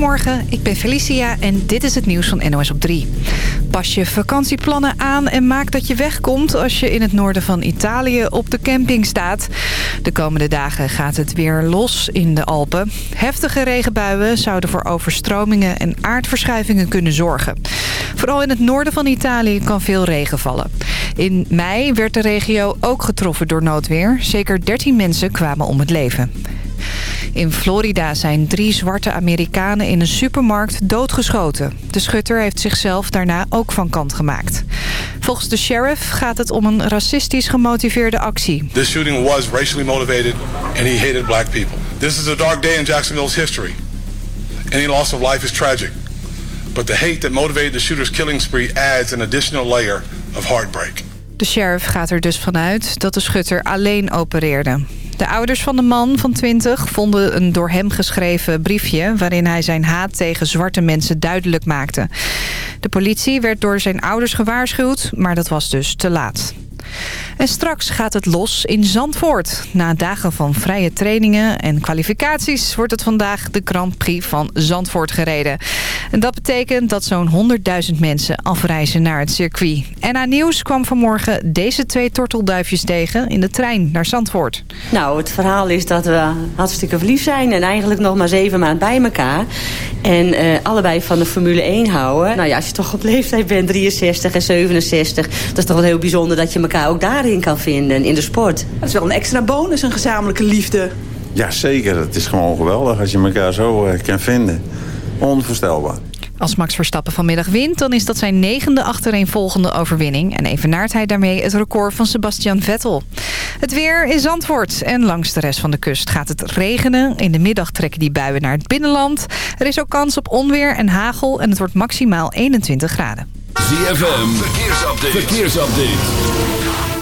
Goedemorgen, ik ben Felicia en dit is het nieuws van NOS op 3. Pas je vakantieplannen aan en maak dat je wegkomt als je in het noorden van Italië op de camping staat. De komende dagen gaat het weer los in de Alpen. Heftige regenbuien zouden voor overstromingen en aardverschuivingen kunnen zorgen. Vooral in het noorden van Italië kan veel regen vallen. In mei werd de regio ook getroffen door noodweer. Zeker 13 mensen kwamen om het leven. In Florida zijn drie zwarte Amerikanen in een supermarkt doodgeschoten. De schutter heeft zichzelf daarna ook van kant gemaakt. Volgens de sheriff gaat het om een racistisch gemotiveerde actie. This shooting was racially motivated and he hated black people. This is a dark day in Jacksonville's history. Any loss of life is tragic. But the hate that motivated the shooter's killing spree adds an additional layer of heartbreak. De sheriff gaat er dus vanuit dat de schutter alleen opereerde. De ouders van de man van 20 vonden een door hem geschreven briefje... waarin hij zijn haat tegen zwarte mensen duidelijk maakte. De politie werd door zijn ouders gewaarschuwd, maar dat was dus te laat. En straks gaat het los in Zandvoort. Na dagen van vrije trainingen en kwalificaties... wordt het vandaag de Grand Prix van Zandvoort gereden. En dat betekent dat zo'n 100.000 mensen afreizen naar het circuit. En aan Nieuws kwam vanmorgen deze twee tortelduifjes tegen... in de trein naar Zandvoort. Nou, het verhaal is dat we hartstikke verliefd zijn... en eigenlijk nog maar zeven maanden bij elkaar. En uh, allebei van de Formule 1 houden. Nou ja, als je toch op leeftijd bent, 63 en 67... dat is toch wel heel bijzonder dat je elkaar ook kan vinden, in de sport. Dat is wel een extra bonus, een gezamenlijke liefde. Ja, zeker. Het is gewoon geweldig als je elkaar zo uh, kan vinden. Onvoorstelbaar. Als Max Verstappen vanmiddag wint, dan is dat zijn negende achtereenvolgende overwinning. En evenaart hij daarmee het record van Sebastian Vettel. Het weer is Zandvoort en langs de rest van de kust gaat het regenen. In de middag trekken die buien naar het binnenland. Er is ook kans op onweer en hagel en het wordt maximaal 21 graden. ZFM, verkeersupdate. verkeersupdate.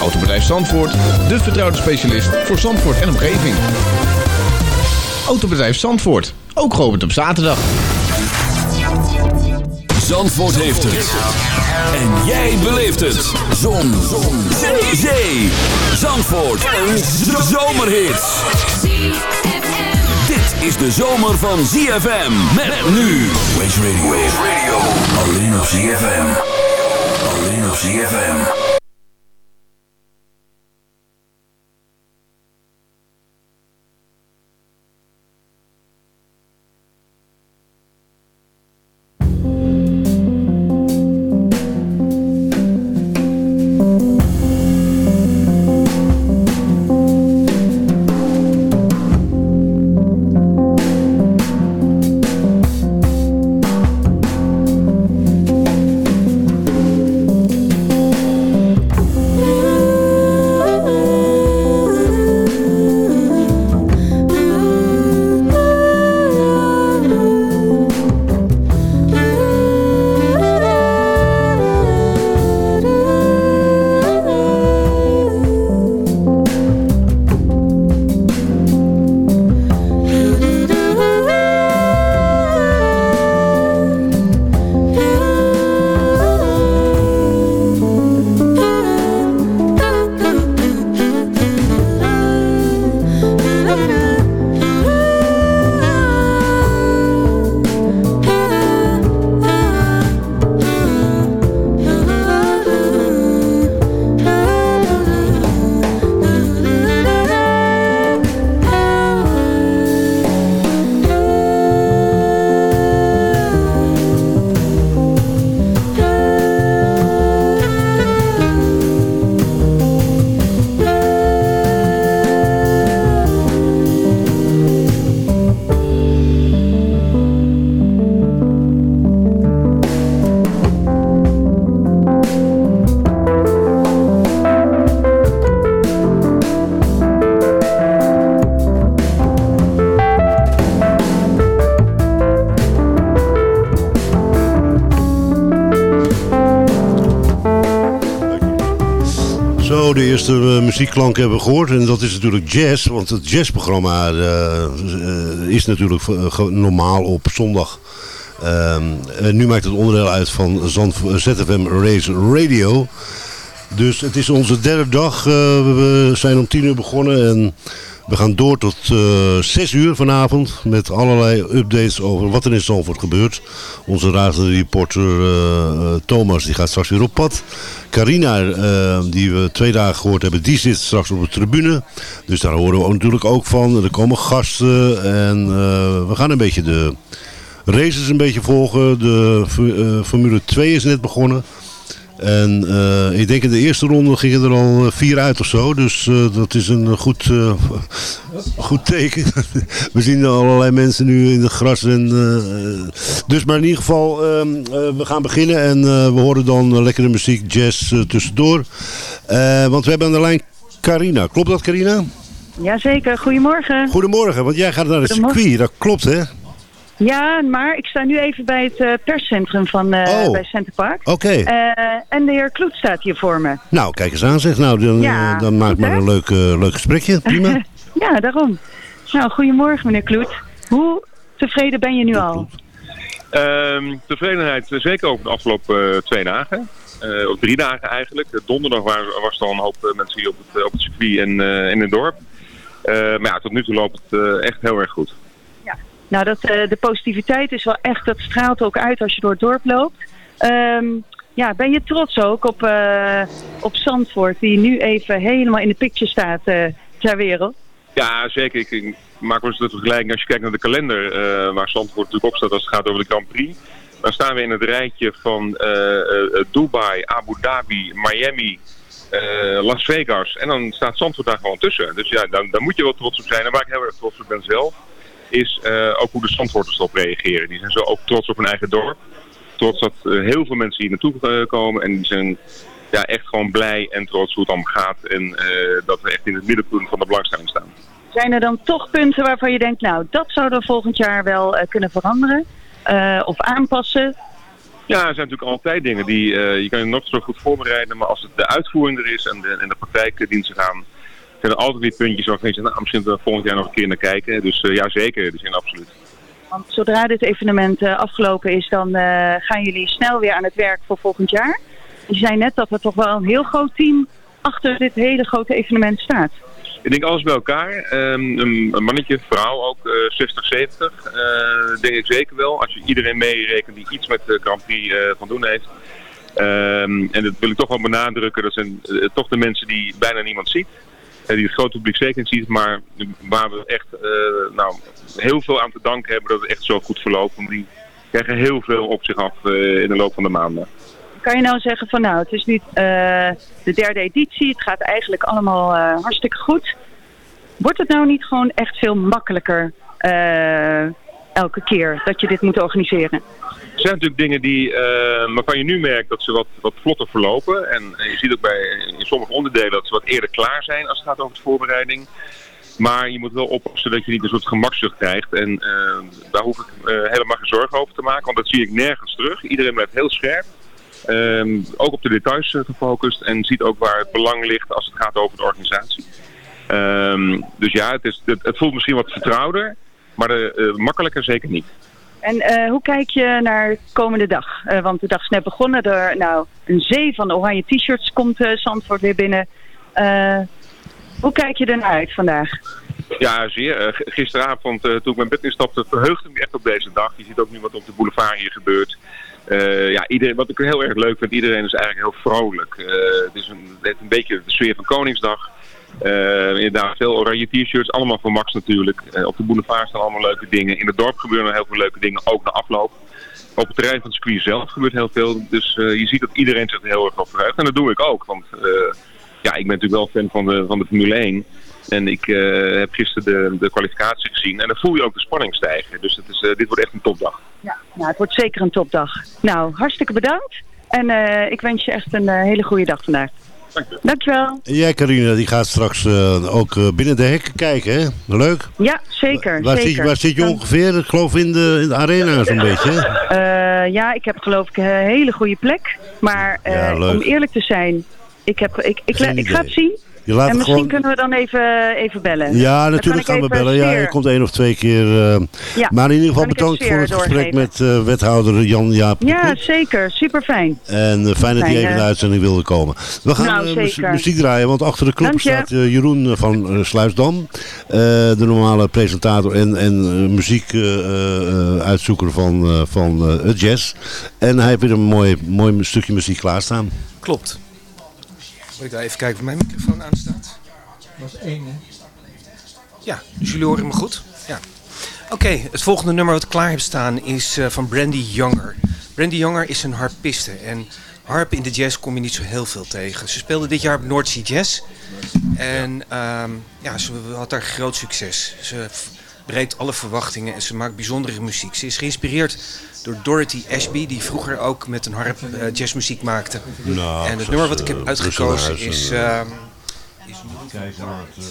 Autobedrijf Zandvoort, de vertrouwde specialist voor Zandvoort en omgeving. Autobedrijf Zandvoort, ook geopend op zaterdag. Zandvoort heeft het. En jij beleeft het. Zon. Zon. Zee. Zee. Zandvoort. Een zomerhit. Dit is de zomer van ZFM. Met nu. Waze Radio. Alleen op ZFM. Alleen op ZFM. Muziekklank hebben gehoord. En dat is natuurlijk jazz. Want het jazzprogramma uh, is natuurlijk normaal op zondag. Ehm, nu maakt het onderdeel uit van ZFM Race Radio. Dus het is onze derde dag. we zijn om tien uur begonnen en... We gaan door tot uh, eh, 6 uur vanavond met allerlei updates over wat er in Zandvoort gebeurt. Onze reporter uh, Thomas die gaat straks weer op pad. Carina, uh, die we twee dagen gehoord hebben, die zit straks op de tribune. Dus daar horen we natuurlijk ook van. Er komen gasten en we gaan een beetje de races een beetje volgen. De Formule 2 is net begonnen. En uh, ik denk in de eerste ronde gingen er al eh, vier uit of zo. Dus uh, dat is een goed, uh, goed teken. we zien allerlei mensen nu in het gras. En, dus maar in ieder geval, ehm, we gaan beginnen. En we horen dan lekkere muziek, jazz tussendoor. want we hebben aan de lijn Carina. Klopt dat Carina? Jazeker, goedemorgen. Goedemorgen, want jij gaat naar het circuit. Dat klopt hè? Ja, maar ik sta nu even bij het uh, perscentrum van uh, oh. bij Center Park. Oké. Uh, en de heer Kloet staat hier voor me. Nou, kijk eens aan zeg. Nou, dan, ja, dan maak maar een leuk, leuk gesprekje. Prima. ja, daarom. Nou, goedemorgen meneer Kloet. Hoe tevreden ben je nu al? Um, tevredenheid zeker over de afgelopen twee dagen. of drie dagen eigenlijk. Donderdag was, was er al een hoop mensen hier op het, op het circuit en in het dorp. maar ja, tot nu toe loopt het echt heel erg goed. Nou, dat, uh, de positiviteit is wel echt, dat straalt ook uit als je door het dorp loopt. Um, ja, ben je trots ook op, uh, op Zandvoort, die nu even helemaal in de picture staat uh, ter wereld? Ja, zeker. Ik, maak wel eens de vergelijking als je kijkt naar de kalender, waar Zandvoort natuurlijk op staat als het gaat over de Grand Prix. Dan staan we in het rijtje van Dubai, Abu Dhabi, Miami, Las Vegas. En dan staat Zandvoort daar gewoon tussen. Dus ja, dan, dan moet je wel trots op zijn. En waar ik heel erg trots op ben zelf, is uh, ook hoe de Zandvoorters erop reageren. Die zijn zo ook trots op hun eigen dorp. Trots dat uh, heel veel mensen hier naartoe uh, komen. En die zijn ja, echt gewoon blij en trots hoe het allemaal gaat. En dat we echt in het middenpunt van de belangstelling staan. Zijn er dan toch punten waarvan je denkt, nou dat zouden we volgend jaar wel kunnen veranderen? of aanpassen? Ja, er zijn natuurlijk altijd dingen die je kan je nog zo goed voorbereiden. Maar als het de uitvoering er is en de, en de praktijkdiensten gaan zijn er altijd weer puntjes waarvan je zegt, nou, misschien we volgend jaar nog een keer naar kijken. Dus uh, ja, zeker, dus in absoluut. Want zodra dit evenement uh, afgelopen is, dan gaan jullie snel weer aan het werk voor volgend jaar. Je zei net dat er toch wel een heel groot team achter dit hele grote evenement staat. Ik denk alles bij elkaar. Um, een, een, mannetje, vrouw ook, 60, 70. denk ik zeker wel. Als je iedereen meerekent die iets met de Grand Prix van doen heeft. Um, en dat wil ik toch wel benadrukken. Dat zijn toch de mensen die bijna niemand ziet die het grote publiek zeker niet ziet, maar waar we echt uh, nou, heel veel aan te danken hebben dat het echt zo goed verloopt. Want die krijgen heel veel op zich af uh, in de loop van de maanden. Kan je nou zeggen van nou, het is uh, de derde editie, het gaat eigenlijk allemaal hartstikke goed. Wordt het nou niet gewoon echt veel makkelijker elke keer dat je dit moet organiseren? Er zijn natuurlijk dingen die, uh, waarvan je nu merkt dat ze wat, wat vlotter verlopen. En, je ziet ook bij in sommige onderdelen dat ze wat eerder klaar zijn als het gaat over de voorbereiding. Maar je moet wel oppassen dat je niet een soort gemakzucht krijgt. En uh, daar hoef ik uh, helemaal geen zorgen over te maken, want dat zie ik nergens terug. Iedereen blijft heel scherp. Ehm, ook op de details gefocust en ziet ook waar het belang ligt als het gaat over de organisatie. Um, dus ja, het, is, het, voelt misschien wat vertrouwder, maar makkelijker zeker niet. En uh, hoe kijk je naar de komende dag? Uh, want de dag is net begonnen. Er, nou, een zee van oranje t-shirts komt uh, Zandvoort weer binnen. hoe kijk je er naar uit vandaag? Ja, zeer. gisteravond toen ik mijn bed instapte verheugde ik me echt op deze dag. Je ziet ook nu wat op de boulevard hier gebeurt. ja, iedereen, wat ik heel erg leuk vind, iedereen is eigenlijk heel vrolijk. het is een, een beetje de sfeer van Koningsdag. Uh, inderdaad, veel oranje t-shirts, allemaal voor Max natuurlijk. Uh, op de boulevard staan allemaal leuke dingen. In het dorp gebeuren heel veel leuke dingen, ook na afloop. Op het terrein van het circuit zelf gebeurt heel veel. Dus uh, je ziet dat iedereen zich er heel erg op verheugt. En dat doe ik ook, want ja, ik ben natuurlijk wel fan van de, van de Formule 1. En ik heb gisteren de, de kwalificatie gezien en dan voel je ook de spanning stijgen. Dus het is, dit wordt echt een topdag. Ja, nou, het wordt zeker een topdag. Nou, hartstikke bedankt. En ik wens je echt een hele goede dag vandaag. Dankjewel. En jij Carina, die gaat straks uh, ook uh, binnen de hekken kijken, hè? Leuk? Ja, zeker. Waar, zeker. Zit, waar zit je ongeveer? Ik geloof in de, in de arena zo'n beetje, uh, ja, ik heb geloof ik een hele goede plek. Maar ja, om eerlijk te zijn, Ik, heb, ik, ik, Geen ik, ga het zien. Je laat en misschien gewoon- kunnen we dan even, even bellen. Ja, natuurlijk kan gaan we bellen. Ja, je komt één of twee keer. eh, Ja, maar in ieder geval bedankt voor het gesprek met eh, wethouder Jan-Jaap Ja, zeer super fijn. En eh, fijn dat hij even in de uitzending wilde komen. We gaan Nou, mu- zeker. muziek draaien, want achter de je. staat Jeroen van eh, Sluisdam. eh, de normale presentator en, en eh, muziekuitzoeker van, eh, van eh, het jazz. En hij heeft weer een mooi, mooi stukje muziek klaarstaan. Klopt. Moet ik daar even kijken of mijn microfoon aanstaat? Dat is één, hè? Ja, dus jullie horen me goed? Ja. Oké, het volgende nummer wat ik klaar heb staan is eh, van Brandy Younger. Brandy Younger is een harpiste en harp in de jazz kom je niet zo heel veel tegen. Ze speelde dit jaar op North Sea Jazz en ehm, ja, ze had daar groot succes. Ze breekt alle verwachtingen en ze maakt bijzondere muziek. Ze is geïnspireerd door Dorothy Ashby, die vroeger ook met een harp eh, jazzmuziek maakte. Nou, en het nummer wat ik heb eh, uitgekozen is... eh, ehm, is Kijk naar het,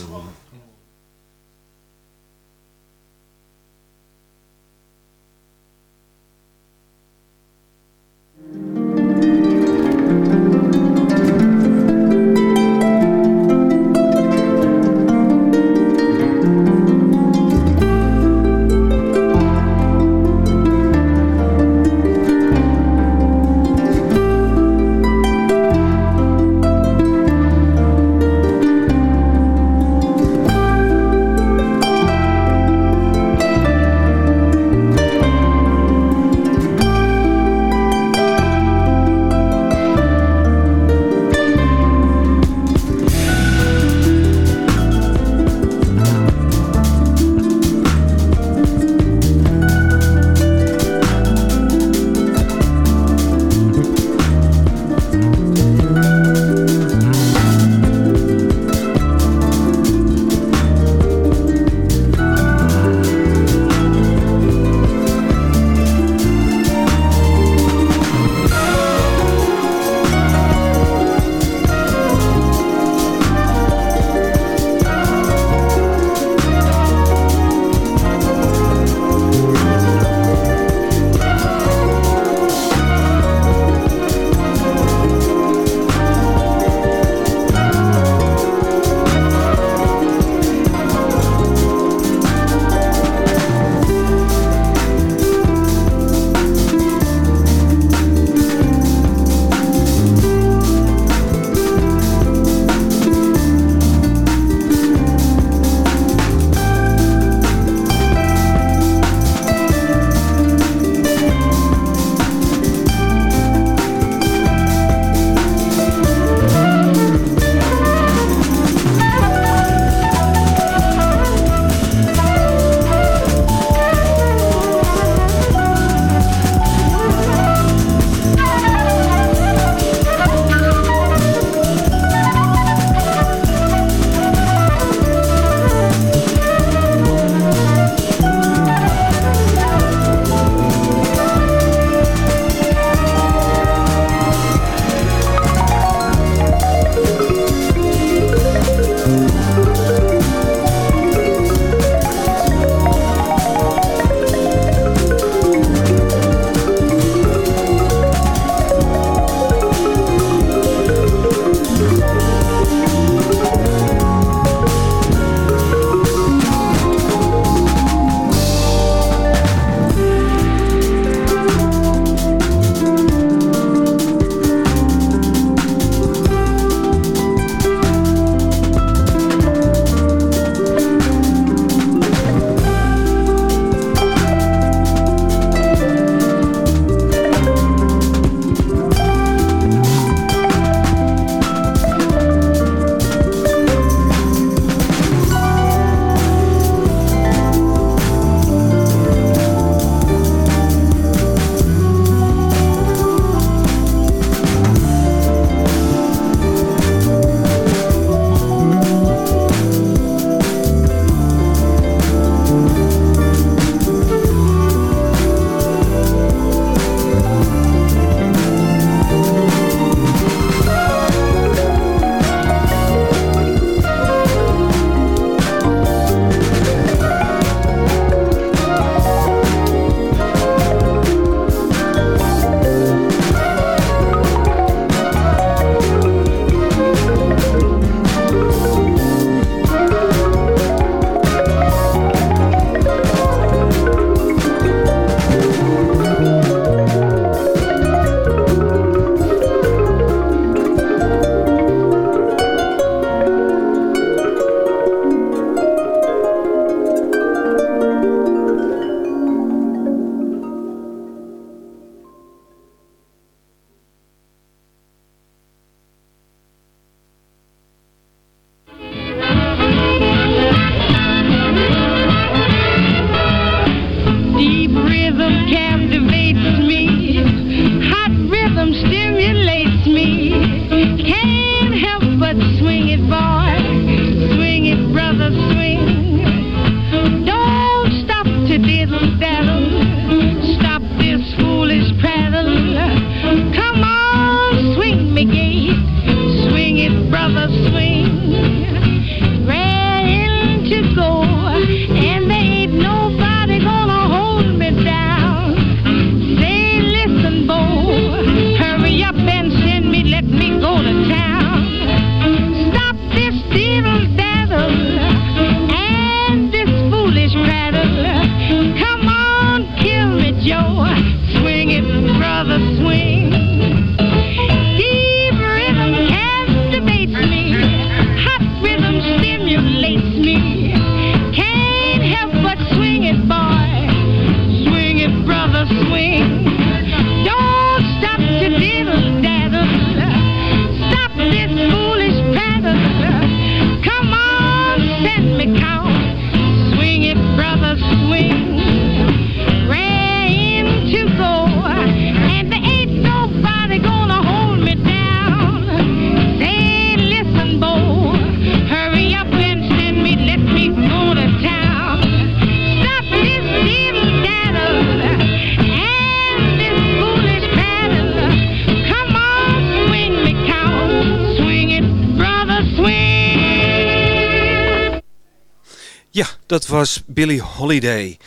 dat was Billy Holiday.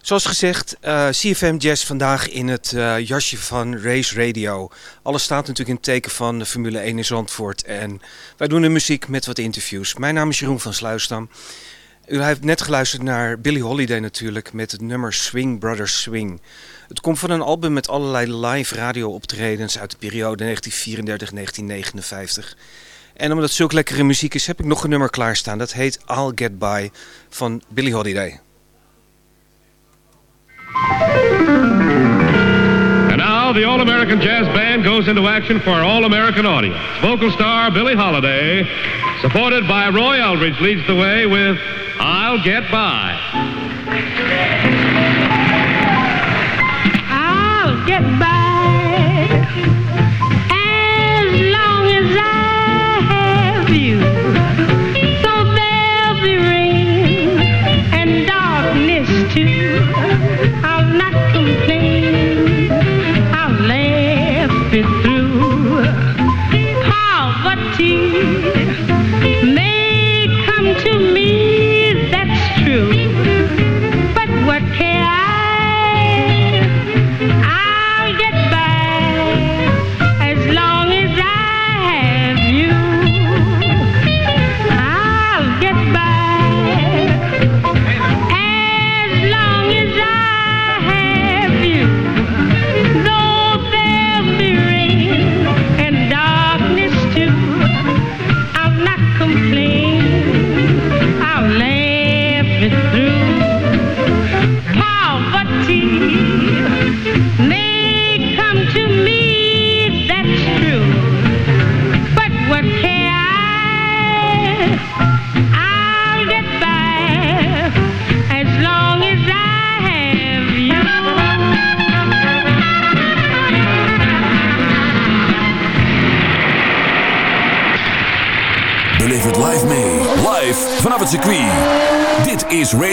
Zoals gezegd, eh, CFM Jazz vandaag in het uh, jasje van Race Radio. Alles staat natuurlijk in het teken van de Formule 1 in Zandvoort. En wij doen de muziek met wat interviews. Mijn naam is Jeroen van Sluisdam. U heeft net geluisterd naar Billy Holiday natuurlijk met het nummer Swing Brothers Swing. Het komt van een album met allerlei live radio optredens uit de periode 1934-1959. En omdat het zulke lekkere muziek is, heb ik nog een nummer klaarstaan. Dat heet I'll Get By van Billie Holiday. And now the All-American Jazz Band goes into action for All-American audience. Vocal star Billie Holiday, supported by Roy Eldridge, leads the way with I'll Get By. I'll get by. Vanaf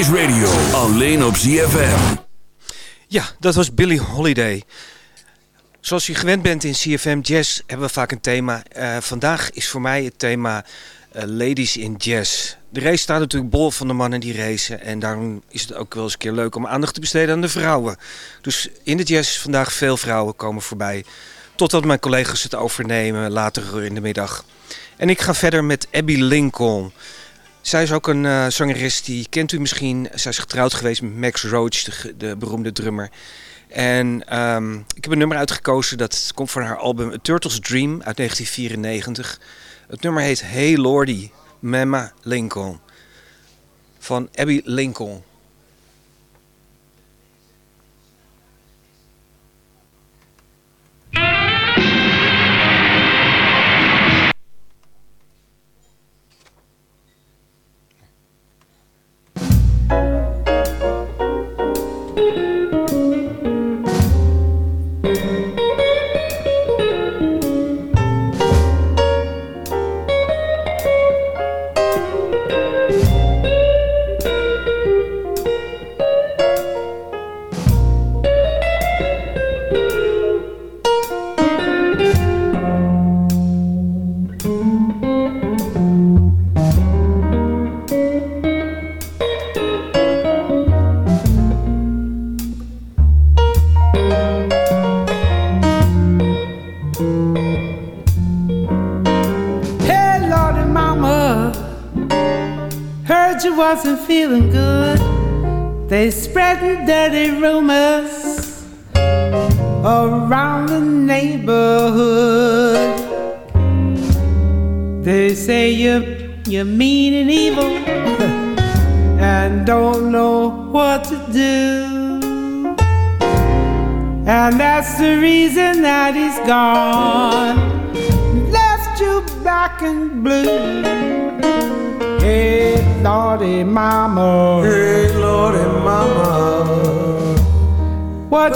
Radio, alleen op ZFM. Ja, dat was Billy Holiday. Zoals je gewend bent in CFM Jazz hebben we vaak een thema. Uh, vandaag is voor mij het thema uh, Ladies in Jazz. De race staat natuurlijk bol van de mannen die racen. En daarom is het ook wel eens een keer leuk om aandacht te besteden aan de vrouwen. Dus in de jazz vandaag veel vrouwen komen voorbij. Totdat mijn collega's het overnemen later in de middag. En ik ga verder met Abby Lincoln. Zij is ook een uh, zangeres, die kent u misschien. Zij is getrouwd geweest met Max Roach, de, de beroemde drummer. En um, ik heb een nummer uitgekozen dat komt van haar album A Turtle's Dream uit 1994. Het nummer heet Hey Lordy, Mama Lincoln. Van Abby Lincoln.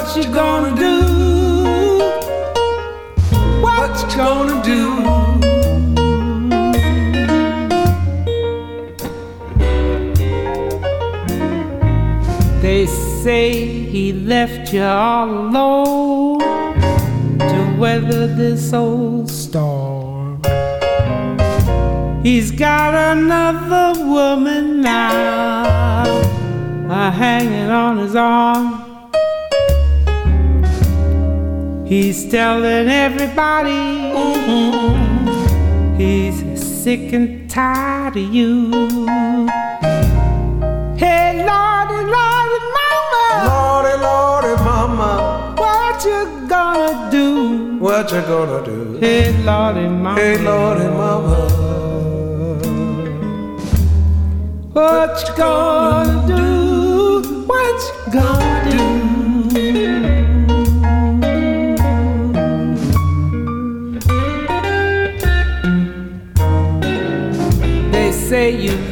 What, you gonna, do? What, what you gonna do? They say he left you all alone to weather this old He's telling everybody mm-hmm, he's sick and tired of you. Hey, Lordy, Lordy, Mama. Lordy, Lordy, Mama. What you gonna do? What you gonna do? Hey, Lordy, Mama. Hey, Lordy, Mama. What you gonna do? What you gonna do?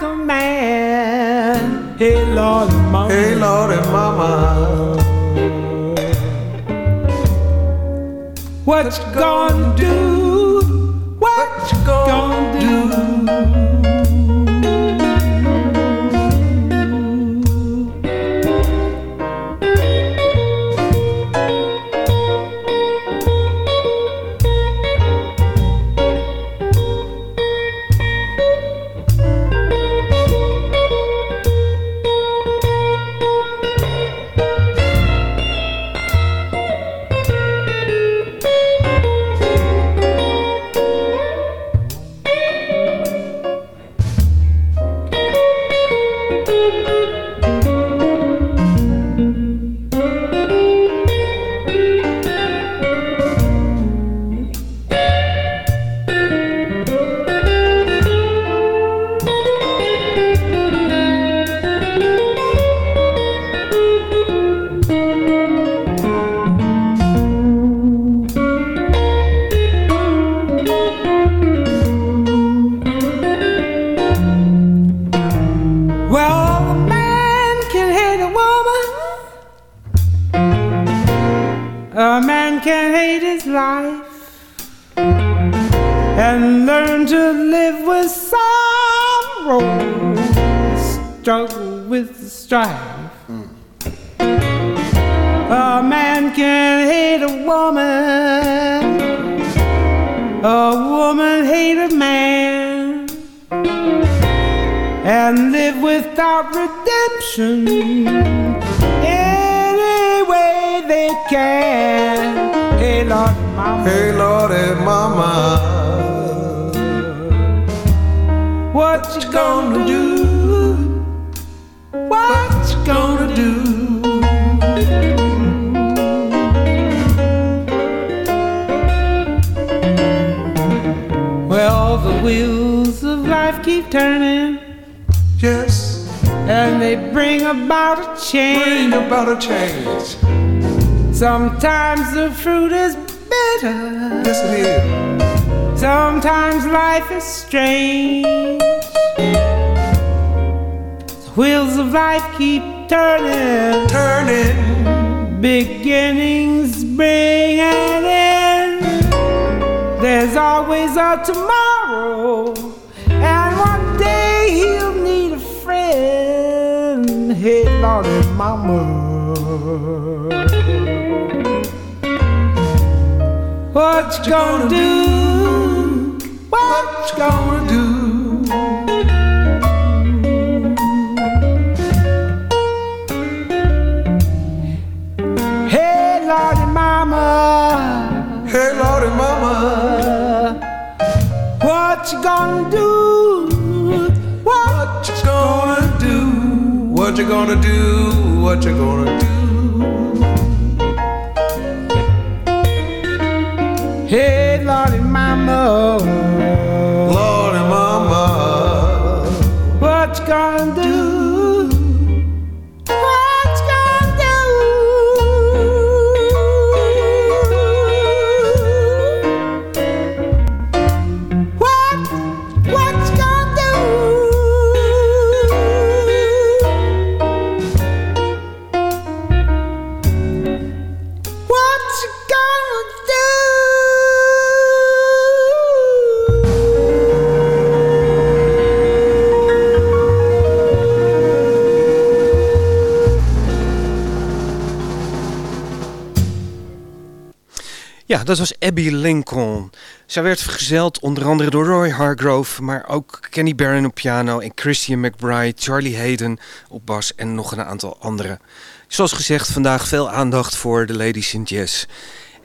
like a man. Hey, Lord, Mama. Hey, Lord, Mama. What you gonna do? What you gonna do? Well, Beginnings bring an end. There's always a tomorrow, and one day he'll need a friend. Hey, Lordy, Mama. What you gonna do? What you gonna do? What you gonna do? What you gonna do? What you gonna do? What you gonna do? Dat was Abby Lincoln. Zij werd vergezeld onder andere door Roy Hargrove, maar ook Kenny Barron op piano en Christian McBride, Charlie Hayden op bas en nog een aantal anderen. Zoals gezegd, vandaag veel aandacht voor de Ladies in Jazz.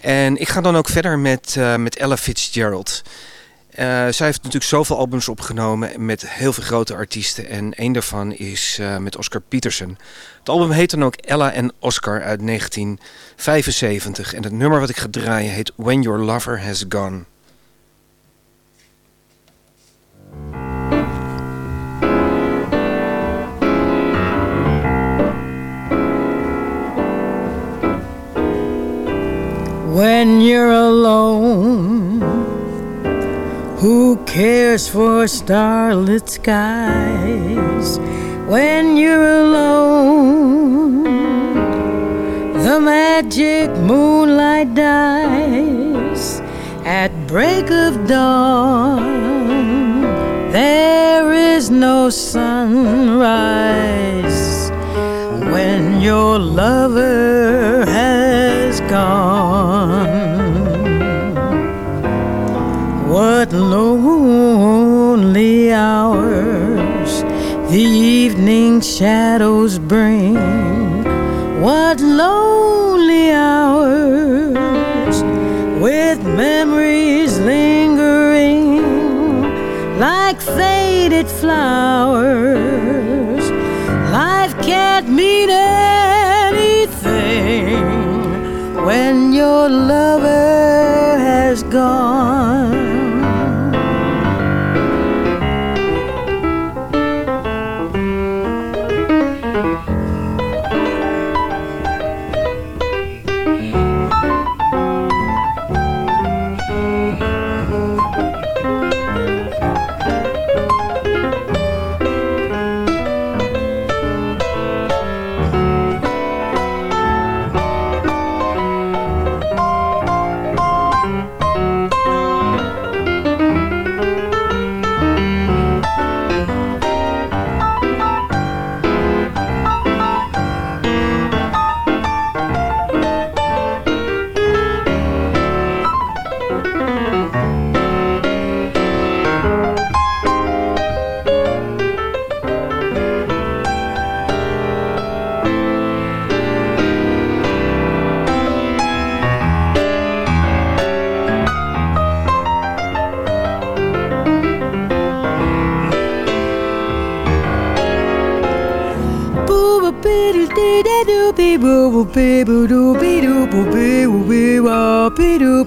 En ik ga dan ook verder met, eh, met Ella Fitzgerald. Eh, zij heeft natuurlijk zoveel albums opgenomen met heel veel grote artiesten. En één daarvan is eh, met Oscar Peterson. Het album heet dan ook Ella en Oscar uit 1975. En het nummer wat ik ga draaien heet When Your Lover Has Gone. When you're alone, who cares for starlit skies? When you're alone, the magic moonlight dies at break of dawn. There is no sunrise when your lover has gone. Lonely hours the evening shadows bring. What lonely hours with memories lingering like faded flowers. Life can't mean anything when your lover has gone.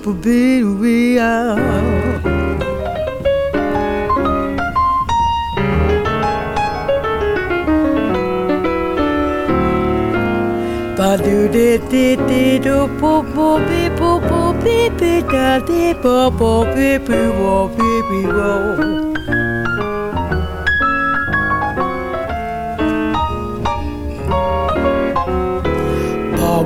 people be we are. Ba do de de de do po po be po po be be da de po po be be wo be be wo.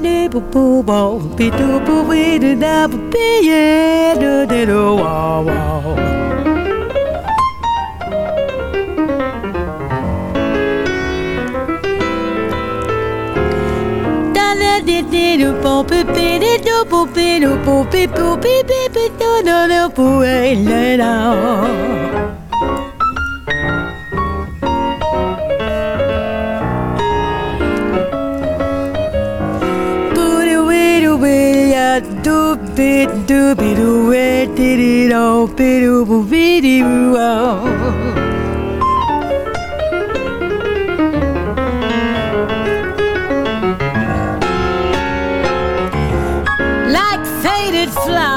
de bo bo bo bi do bo we de da bo bi ye do de do wa wa le pompe pédé do pompé le pompe pompé bébé do do do poué le la bit do be do it did it oh be do be do oh faded flowers.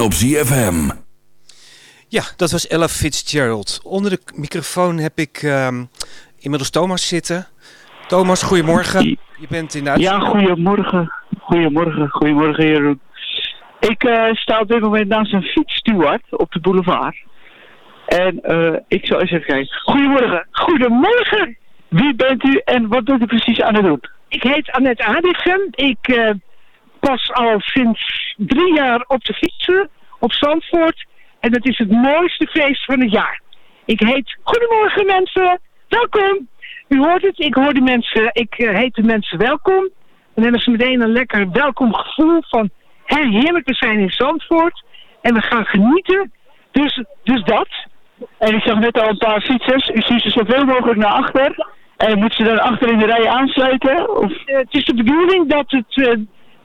Op ZFM. Ja, dat was Ella Fitzgerald. Onder de microfoon heb ik ehm, inmiddels Thomas zitten. Thomas, goedemorgen. Je bent in de Ja, goedemorgen. Goedemorgen, goedemorgen Jeroen. Ik eh, sta op dit moment naast een fietssteward op de boulevard. En eh, ik zal eens even kijken. Goedemorgen. Goedemorgen. Wie bent u en wat bent u precies aan het doen? Ik heet Annette Adigem. Ik eh, pas al sinds drie jaar op de fietsen op Zandvoort. En dat is het mooiste feest van het jaar. Ik heet Goedemorgen mensen, welkom. U hoort het, ik hoor de mensen, ik eh, heet de mensen welkom. Dan hebben ze meteen een lekker welkom gevoel van... Hé, heerlijk, we zijn in Zandvoort en we gaan genieten. Dus, dus dat. En ik zag net al een paar fietsers. U stuurt ze zoveel mogelijk naar achter. En moet ze dan achter in de rij aansluiten? Of? Eh, het is de bedoeling dat het, eh,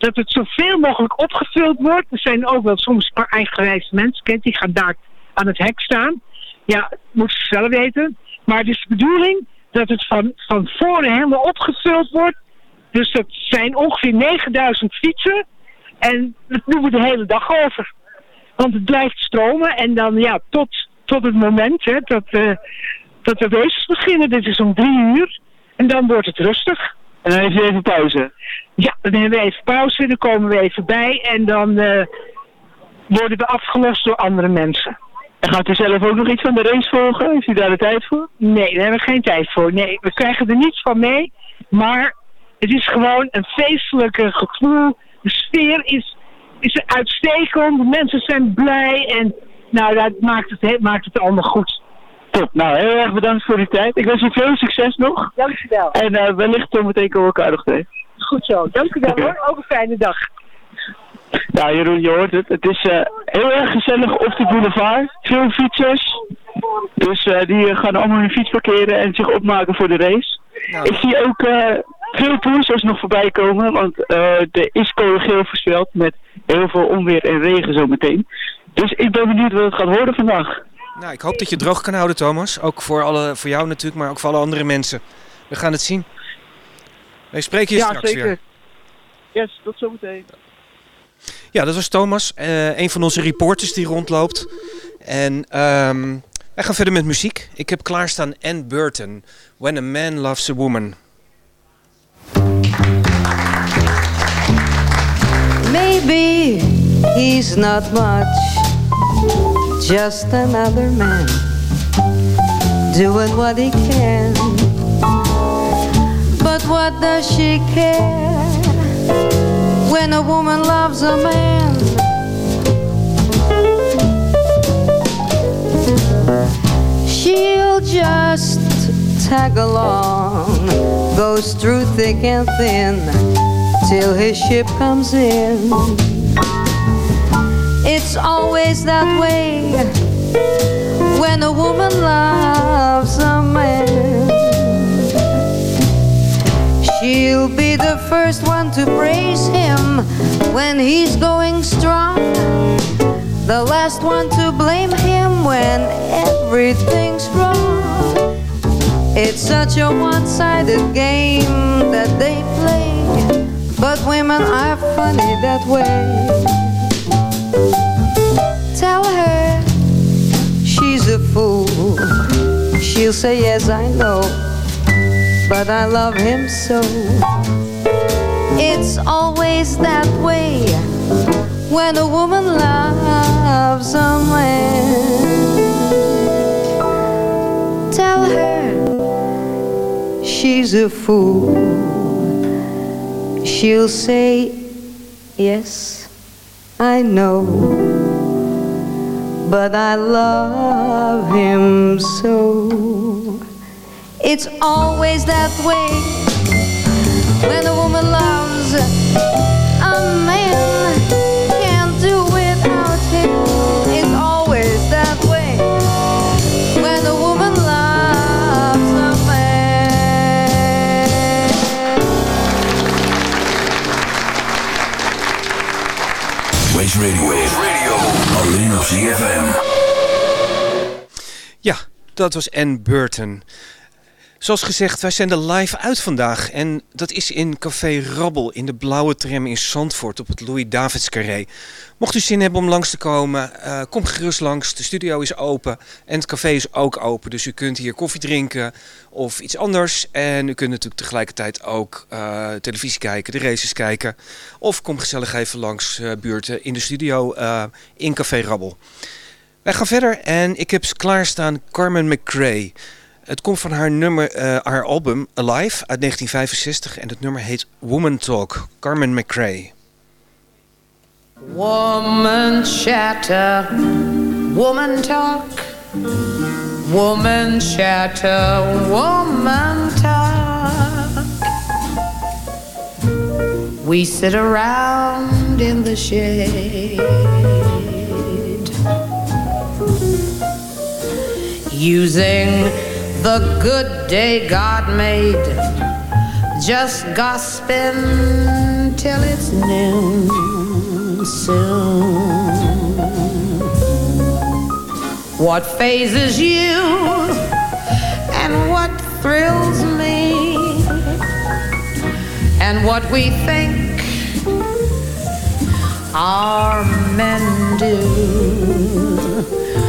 dat het zoveel mogelijk opgevuld wordt. Er zijn ook wel soms een paar eigenwijze mensen, die gaan daar aan het hek staan. Ja, moeten ze zelf weten. Maar het is de bedoeling dat het van, van voren helemaal opgevuld wordt. Dus dat zijn ongeveer 9000 fietsen. En dat doen we de hele dag over. Want het blijft stromen en dan ja, tot, tot het moment hè, dat, eh, dat de races beginnen. Dit is om drie uur. En dan wordt het rustig. En dan heeft u even pauze? Ja, dan hebben we even pauze. Dan komen we even bij. En dan eh, worden we afgelost door andere mensen. En gaat u zelf ook nog iets van de race volgen? Heeft u daar de tijd voor? Nee, daar hebben we geen tijd voor. Nee, we krijgen er niets van mee. Maar het is gewoon een feestelijke gevoel. De sfeer is, is uitstekend. De mensen zijn blij. En nou, dat maakt het, he- maakt het allemaal goed. Top. Nou, heel erg bedankt voor uw tijd. Ik wens u veel succes nog. Dankjewel. En eh, wellicht zometeen komen we elkaar nog tegen. Goed zo. Dank u wel Oké. hoor. Ook een fijne dag. Ja, Jeroen, je hoort het. Het is eh, heel erg gezellig op de boulevard. Veel fietsers. Dus eh, die gaan allemaal hun fiets parkeren en zich opmaken voor de race. Ik zie ook eh, veel poelsers nog voorbij komen, want eh, er is code geel voorspeld met heel veel onweer en regen zometeen. Dus ik ben benieuwd wat het gaat worden vandaag. Nou, ik hoop dat je het droog kan houden, Thomas. Ook voor, alle, voor jou natuurlijk, maar ook voor alle andere mensen. We gaan het zien. Wij spreken je ja, straks zeker. weer. Yes, tot zometeen. Ja, dat was Thomas, eh, een van onze reporters die rondloopt. En ehm, wij gaan verder met muziek. Ik heb klaarstaan Anne Burton, When a Man Loves a Woman. Maybe he's not much, just another man doing what he can. But what does she care when a woman loves a man? She'll just tag along, goes through thick and thin till his ship comes in. It's always that way when a woman loves a man. She She'll be the first one to praise him when he's going strong. The last one to blame him when everything's wrong. It's such a one sided game that they play. But women are funny that way. Tell her she's a fool. She'll say, Yes, I know. But I love him so. It's always that way when a woman loves a man. Tell her she's a fool. She'll say, Yes, I know. But I love him so. It's always that way dat was Ann Burton. Zoals gezegd, wij zenden live uit vandaag. En dat is in Café Rabbel in de Blauwe Tram in Zandvoort op het Louis Davids Carré. Mocht u zin hebben om langs te komen, eh, kom gerust langs. De studio is open en het café is ook open. Dus u kunt hier koffie drinken of iets anders. En u kunt natuurlijk tegelijkertijd ook eh, televisie kijken, de races kijken. Of kom gezellig even langs eh, buurten in de studio in Café Rabbel. Wij gaan verder en ik heb klaarstaan Carmen McRae. Het komt van haar, nummer, eh, haar album Alive uit 1965 en het nummer heet Woman Talk. Carmen McRae. Woman chatter, woman talk, woman chatter, woman talk. We sit around in the shade, using the good day God made, just gossiping till it's noon soon. What phases you and what thrills me, and what we think our men do.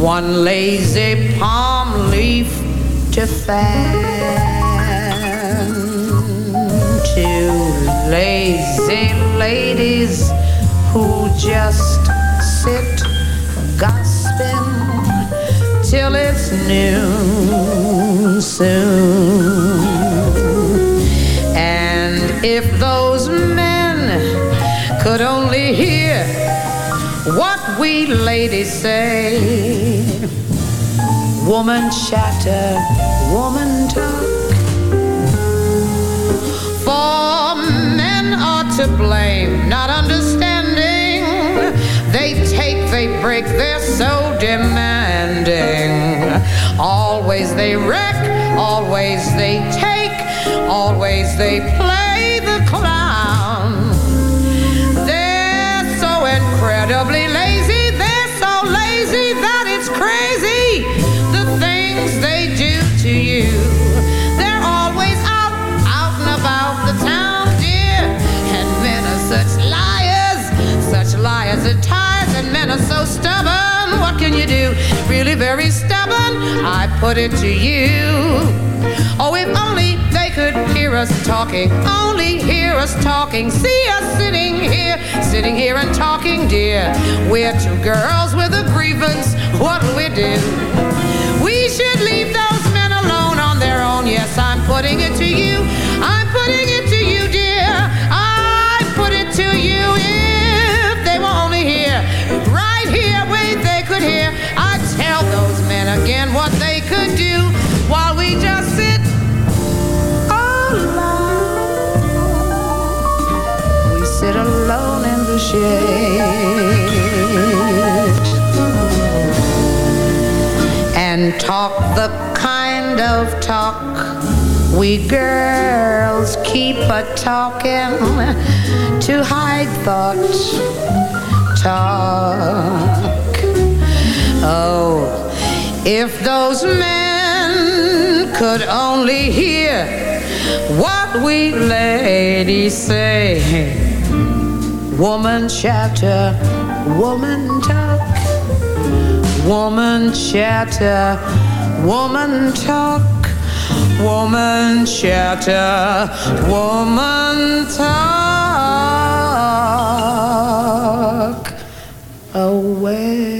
One lazy palm leaf to fan, two lazy ladies who just sit gossiping till it's noon soon. And if those men could only hear what we ladies say, woman chatter, woman talk. For men are to blame, not understanding. They take, they break, they're so demanding. Always they wreck, always they take, always they play Can you do? Really very stubborn. I put it to you. Oh, if only they could hear us talking, only hear us talking, see us sitting here, sitting here and talking, dear. We're two girls with a grievance. What'll we do? We should leave those men alone on their own. Yes, I'm putting it to you. Sit alone in the shade and talk the kind of talk We girls keep a talking to hide thoughts. Talk. Oh, if those men could only hear what we ladies say. Woman chatter, woman talk, woman chatter, woman talk, woman chatter, woman talk. Away.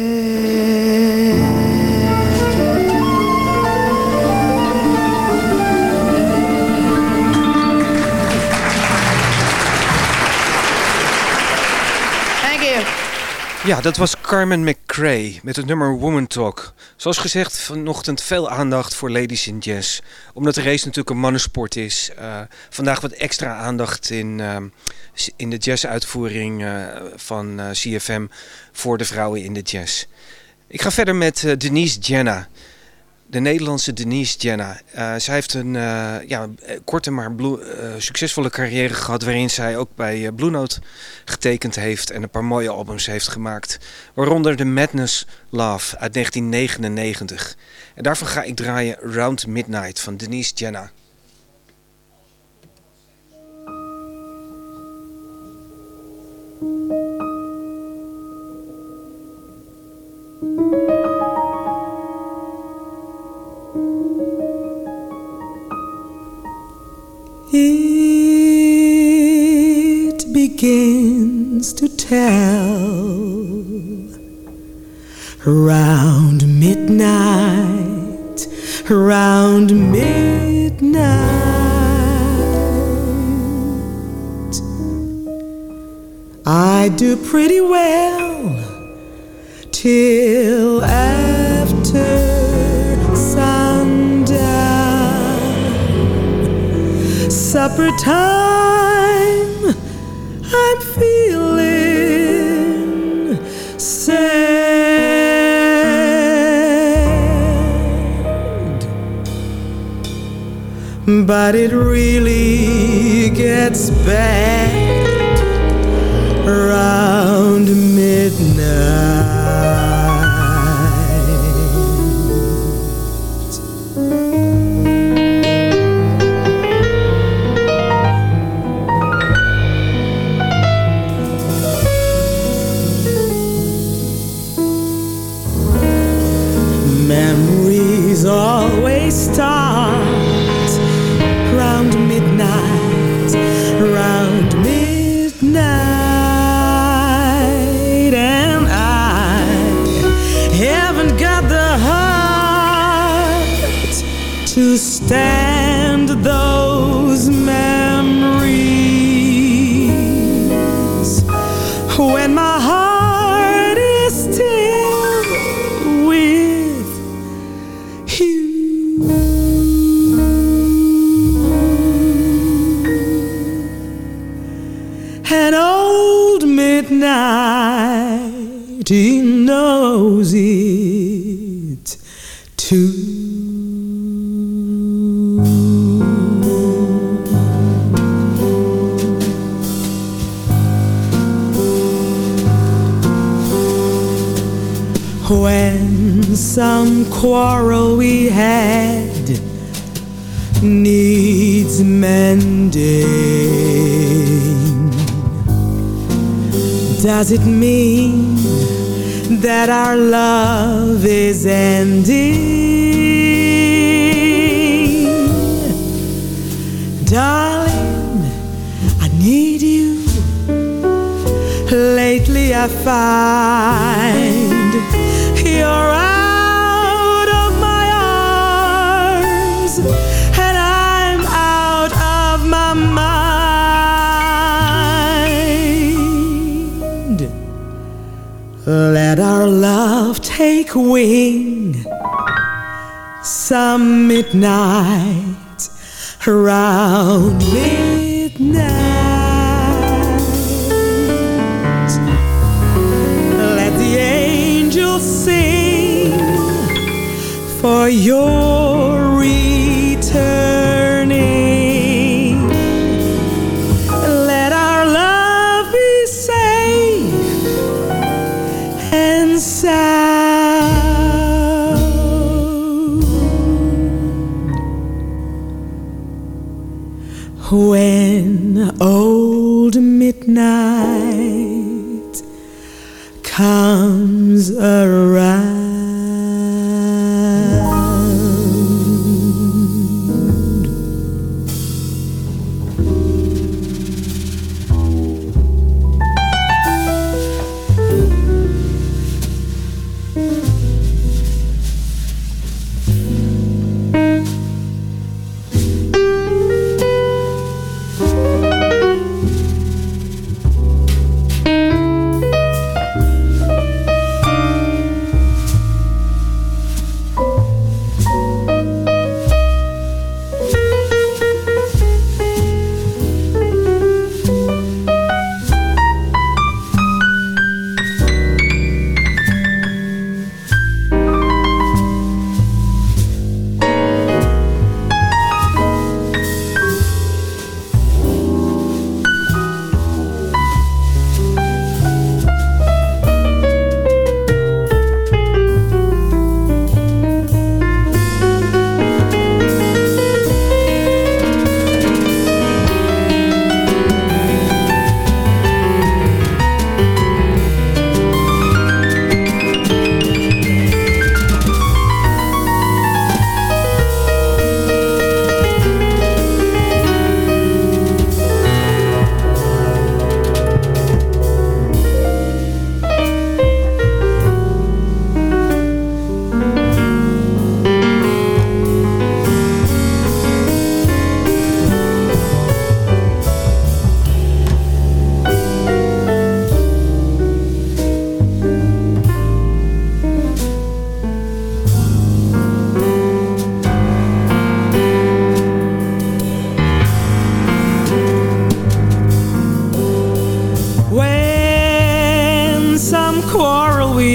Ja, dat was Carmen McCrae met het nummer Woman Talk. Zoals gezegd, vanochtend veel aandacht voor ladies in jazz. Omdat de race natuurlijk een mannensport is. eh, vandaag wat extra aandacht in, ehm, in de jazzuitvoering eh, van eh, CFM voor de vrouwen in de jazz. Ik ga verder met eh, Denise Jenna. De Nederlandse Denise Jenna. Eh, zij heeft een eh, ja, korte maar eh, succesvolle carrière gehad... waarin zij ook bij Blue Note getekend heeft... en een paar mooie albums heeft gemaakt. Waaronder The Madness Love uit 1999. En daarvan ga ik draaien Round Midnight van Denise Jenna. It begins to tell around midnight, around midnight. I do pretty well till after supper time, I'm feeling sad. But it really gets bad stand those memories when my heart is still with you. And old midnight, he knows it too. Some quarrel we had needs mending, does it mean that our love is ending? Darling, I need you. Lately I find you're Let our love take wing some midnight around midnight. Let the angels sing for your returning. a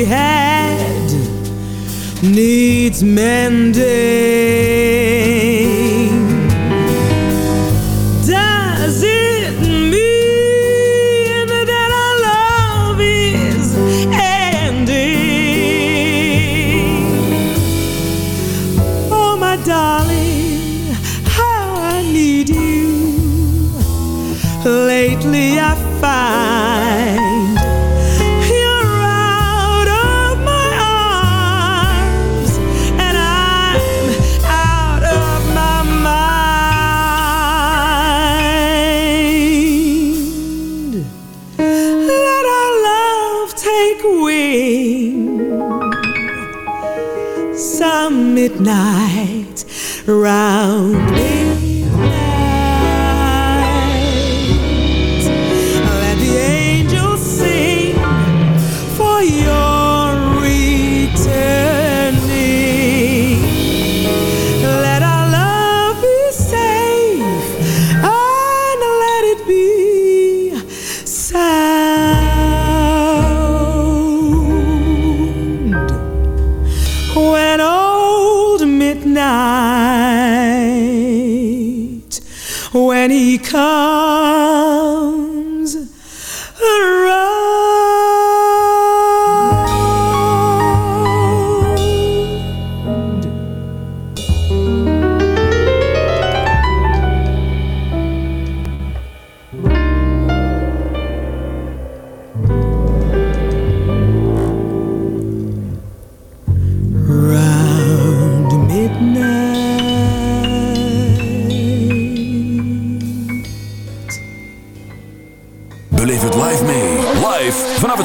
had needs mending.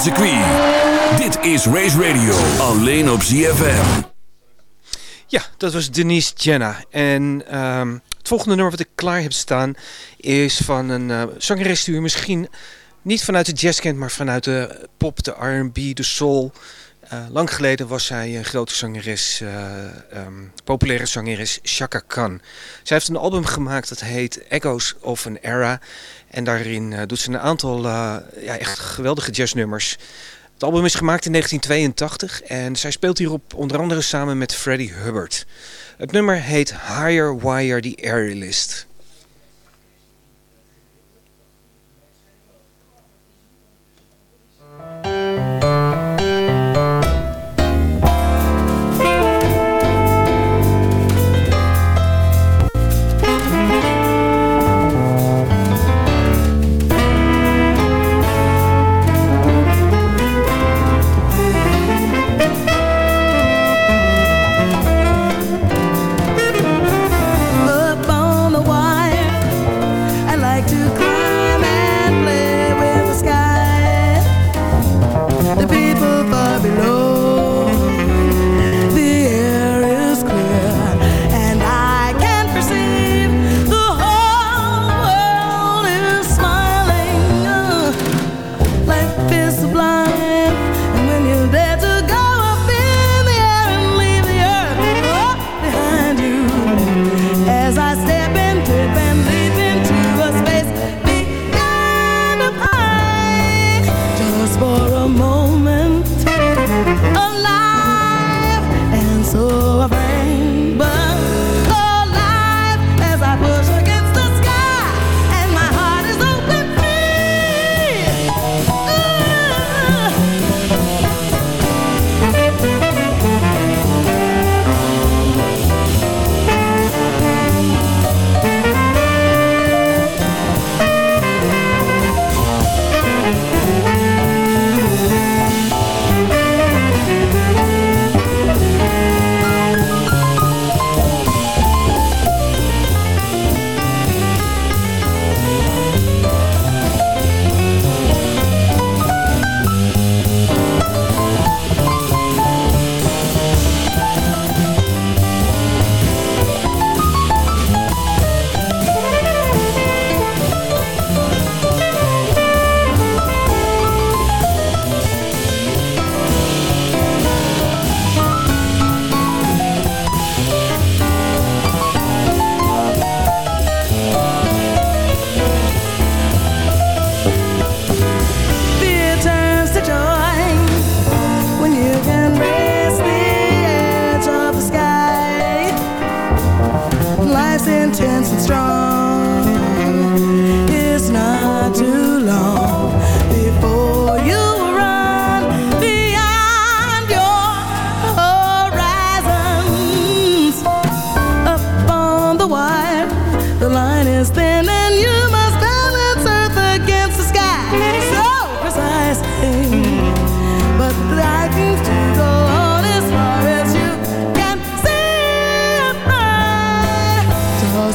Het. Dit is Race Radio. Alleen op ZFM. Ja, dat was Denise Jenna. En ehm, het volgende nummer wat ik klaar heb staan is van een eh, zangeres die u misschien niet vanuit de jazz kent, maar vanuit de pop, de R&B, de soul. Eh, lang geleden was zij een grote zangeres, eh, ehm, populaire zangeres Chaka Khan. Zij heeft een album gemaakt dat heet Echoes of an Era. En daarin eh, doet ze een aantal eh, ja, echt geweldige jazznummers. Het album is gemaakt in 1982 en zij speelt hierop onder andere samen met Freddie Hubbard. Het nummer heet Higher Wire the Aerialist. Higher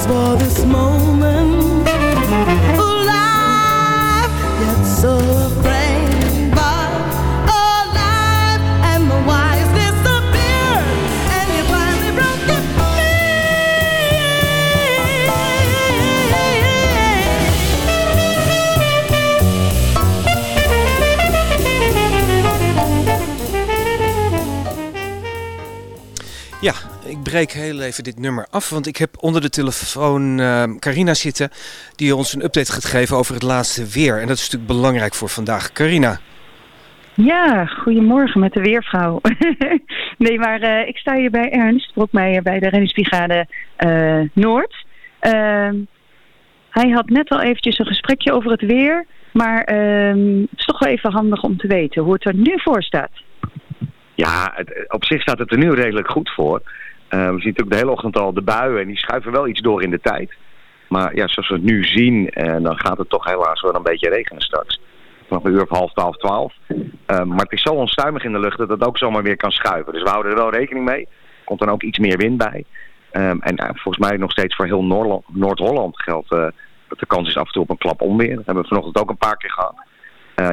for this moment. Breek heel even dit nummer af, want ik heb onder de telefoon uh, Carina zitten die ons een update gaat geven over het laatste weer. En dat is natuurlijk belangrijk voor vandaag. Carina. Ja, goedemorgen met de weervrouw. nee, maar uh, ik sta hier bij Ernst Brokmeijer bij de Renningsbrigade uh, Noord. Ehm, hij had net al eventjes een gesprekje over het weer, maar ehm, het is toch wel even handig om te weten hoe het er nu voor staat. Ja, het, op zich staat het er nu redelijk goed voor. Uh, we zien natuurlijk de hele ochtend al de buien en die schuiven wel iets door in de tijd. Maar ja, zoals we het nu zien, uh, dan gaat het toch helaas wel een beetje regenen straks. Nog een uur of half twaalf, twaalf. Uh, maar het is zo onstuimig in de lucht dat het ook zomaar weer kan schuiven. Dus we houden er wel rekening mee. Komt dan ook iets meer wind bij. Um, en volgens mij nog steeds voor heel Noord-Holland geldt dat de kans is af en toe op een klap onweer. Dat hebben we vanochtend ook een paar keer gehad.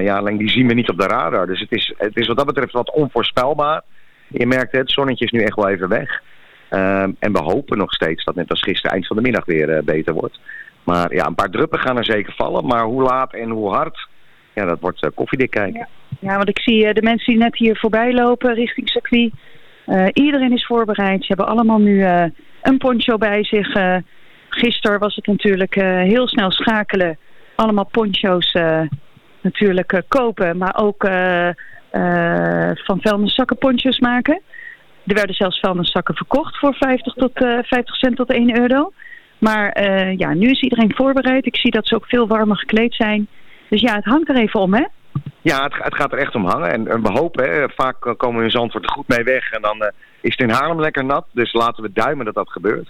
Ja, alleen die zien we niet op de radar. Dus het is, het is wat dat betreft wat onvoorspelbaar. Je merkt het, zonnetje is nu echt wel even weg. Um, en we hopen nog steeds dat net als gisteren eind van de middag weer uh, beter wordt. Maar ja, een paar druppen gaan er zeker vallen. Maar hoe laat en hoe hard, ja, dat wordt uh, koffiedik kijken. Ja. want ik zie de mensen die net hier voorbij lopen richting circuit. iedereen is voorbereid. Ze hebben allemaal nu een poncho bij zich. gisteren was het natuurlijk heel snel schakelen. Allemaal poncho's natuurlijk kopen, maar ook van vuilniszakkenpontjes maken. Er werden zelfs vuilniszakken verkocht voor 50, tot, 50 cent tot 1 euro. Maar ja, nu is iedereen voorbereid. Ik zie dat ze ook veel warmer gekleed zijn. Dus ja, het hangt er even om, hè? Ja, het, het gaat er echt om hangen. En, en we hopen, hè, vaak komen we in Zandvoort er goed mee weg. En dan is het in Haarlem lekker nat. Dus laten we duimen dat dat gebeurt.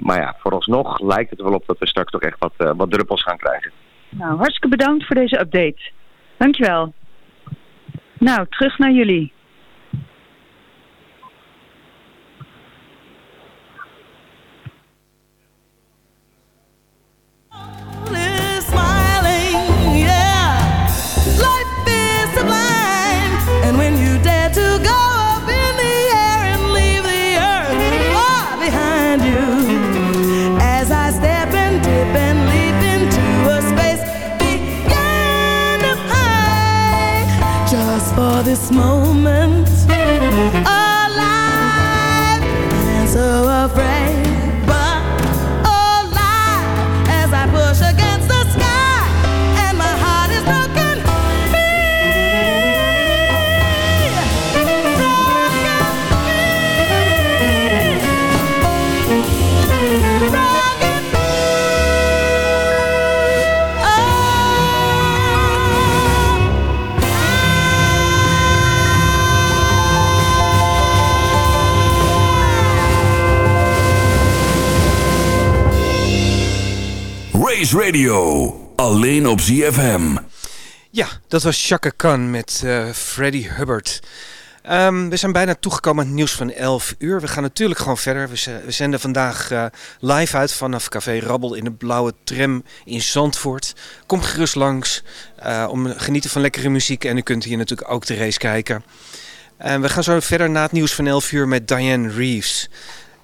maar ja, vooralsnog lijkt het er wel op dat we straks toch echt wat, wat druppels gaan krijgen. Nou, hartstikke bedankt voor deze update. Dankjewel. Nou, terug naar jullie. This Radio. Alleen op ZFM. Ja, dat was Chaka Khan met uh, Freddie Hubbard. Um, we zijn bijna toegekomen aan het nieuws van 11 uur. We gaan natuurlijk gewoon verder. We, we zenden vandaag uh, live uit vanaf Café Rabbel in de blauwe tram in Zandvoort. Kom gerust langs uh, om genieten van lekkere muziek. En u kunt hier natuurlijk ook de race kijken. En we gaan zo verder na het nieuws van 11 uur met Diane Reeves.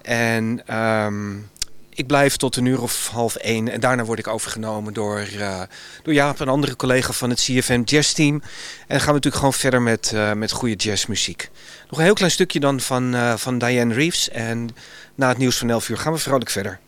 En um, ik blijf tot een uur of half één. En daarna word ik overgenomen door, uh, door Jaap, een andere collega van het CFM Jazz Team. En dan gaan we natuurlijk gewoon verder met, uh, met goede jazzmuziek. Nog een heel klein stukje dan van, uh, van Diane Reeves. En na het nieuws van 11 uur gaan we vrolijk verder.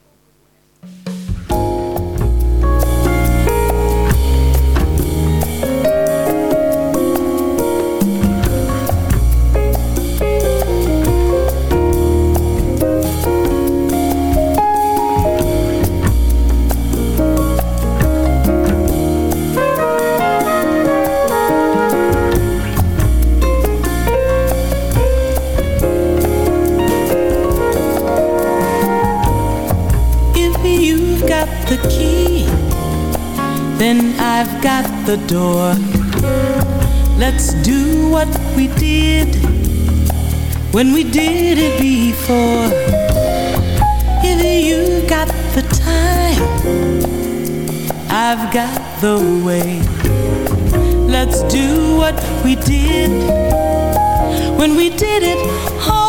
The door. Let's do what we did when we did it before. If you got the time, I've got the way. Let's do what we did when we did it all